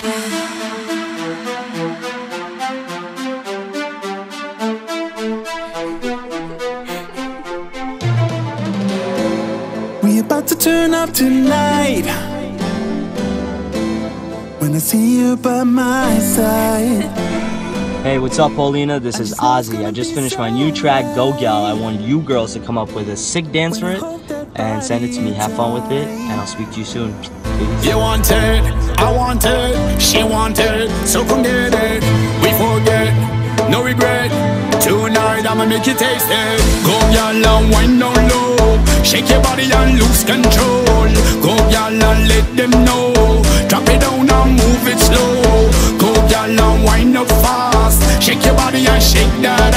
We about to turn up tonight. When I see you by my side. Hey, what's up, Paulina? This is Ozzy. I just finished my new track, Go Gal. I want you girls to come up with a sick dance for it and send it to me. Have fun with it, and I'll speak to you soon. Peace. You want it, I want it, Tonight I'ma make you taste it. Go y'all and wind down low, shake your body and lose control. Go y'all and let them know. Drop it down and move it slow. Go y'all and wind up fast, shake your body and shake that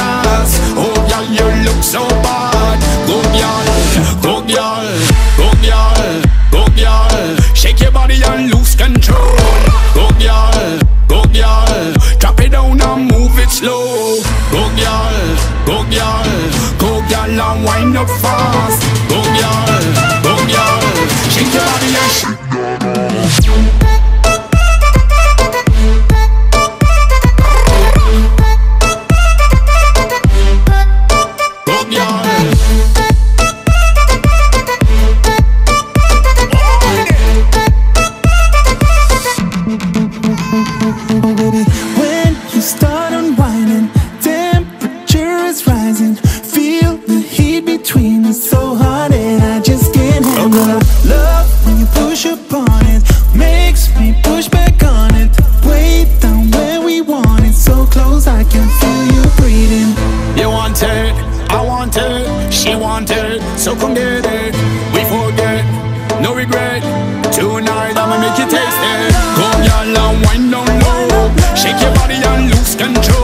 up fast. Boom, boom. Shake your body and shake. When you start It's so hot and I just can't handle it Love when you push upon it Makes me push back on it. Down where we So close I can feel you breathing. You I She so come get it We forget, no regret Tonight I'ma make it. And wind down low Shake your body and lose control.